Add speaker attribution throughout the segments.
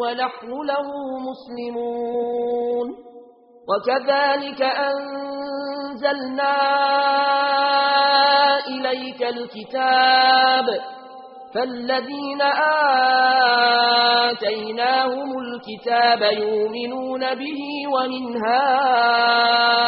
Speaker 1: ونحن له مسلمون وكذلك أنزلنا إليك الكتاب فالذين آتيناهم الكتاب يؤمنون به ومن هؤلاء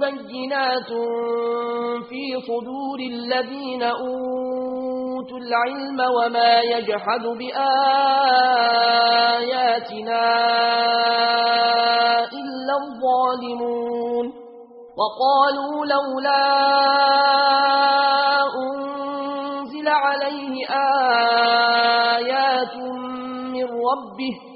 Speaker 1: بينات في صدور الذين أوتوا العلم وما يجحد بآياتنا إلا الظالمون وقالوا لولا أنزل عليه آيات من ربه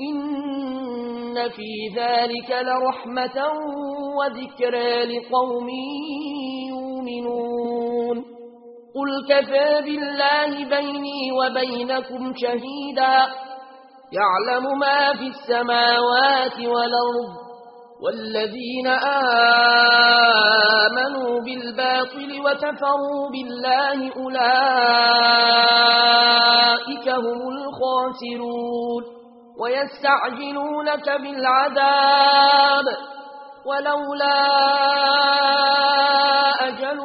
Speaker 1: إن في ذلك لرحمة وذكرى لقوم يؤمنون قل كفى بالله بيني وبينكم شهيدا يعلم ما في السماوات والأرض والذين آمنوا بالباطل وتفروا بالله أولئك هم الخاسرون ويستعجلونك بالعذاب ولولا أجل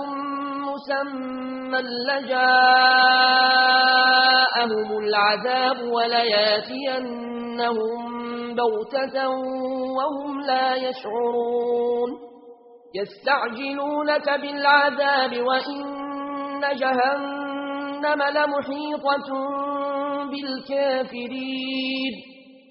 Speaker 1: مسمى
Speaker 2: لجاءهم
Speaker 1: العذاب ولياتينهم بغتة وهم لا يشعرون يستعجلونك بالعذاب وإن جهنم لمحيطة بالكافرين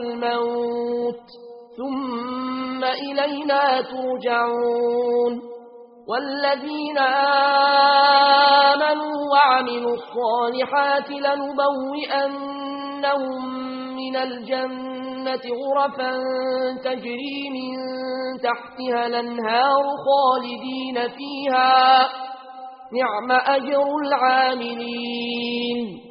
Speaker 1: الموت ثم إلينا ترجعون والذين آمنوا وعملوا الصالحات لنبوئنهم من الجنة غرفا تجري من تحتها لنهار خالدين فيها نعم أجر العاملين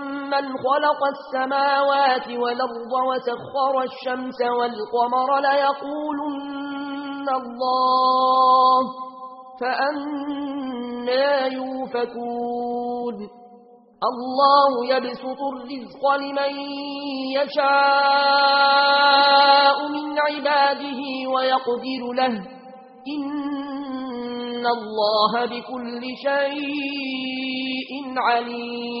Speaker 1: مَنْ خلق السماوات والأرض وسخر الشمس والقمر ليقولن الله فأنا يوفكون الله يبسط الرزق لمن يشاء من عباده ويقدر له إن الله بكل شيء عليم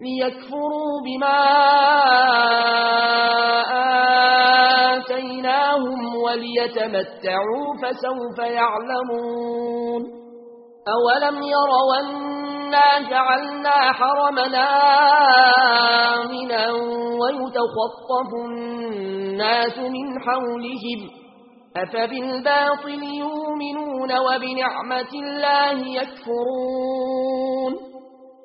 Speaker 1: ليكفروا بما آتيناهم وليتمتعوا فسوف يعلمون أولم يروا أنا جعلنا حرمنا آمنا ويتخطف الناس من حولهم أفبالباطل يؤمنون وبنعمة الله يكفرون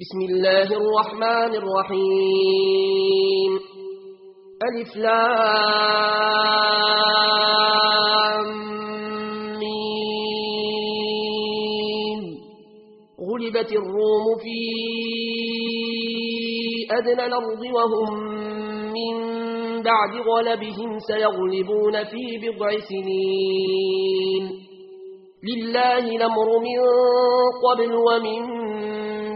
Speaker 1: بسم الله الرحمن الرحيم ألف لامين غلبت الروم في أدنى الأرض وهم من بعد غلبهم سيغلبون في بضع سنين لله نمر من قبل ومن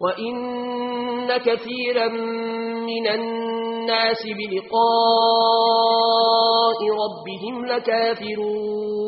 Speaker 1: وَإِنَّ كَثِيرًا مِنَ النَّاسِ بِلِقَاءِ رَبِّهِمْ لَكَافِرُونَ